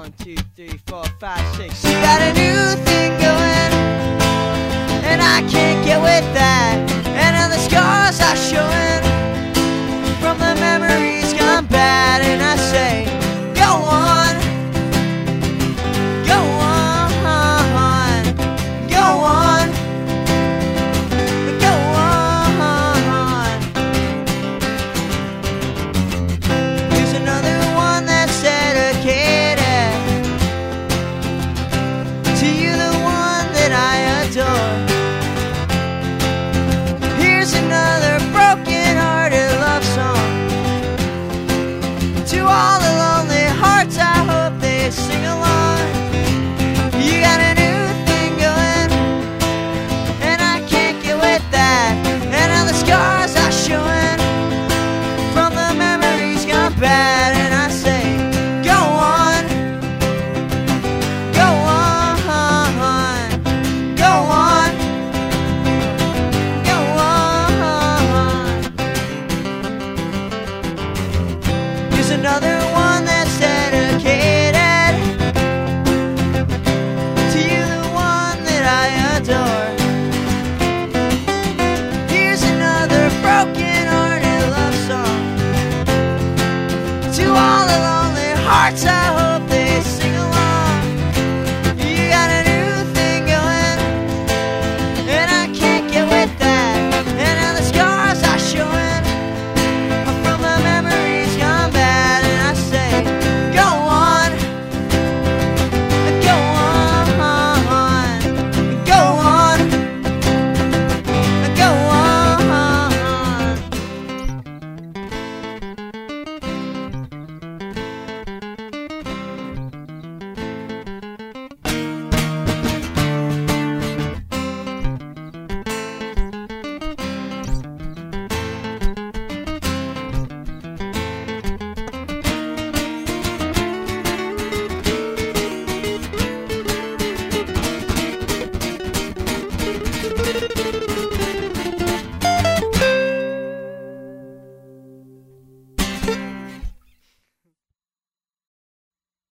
One, two, three, four, five, six. She got a new thing going, and I can't get with that. And now the scars I showing to all another one.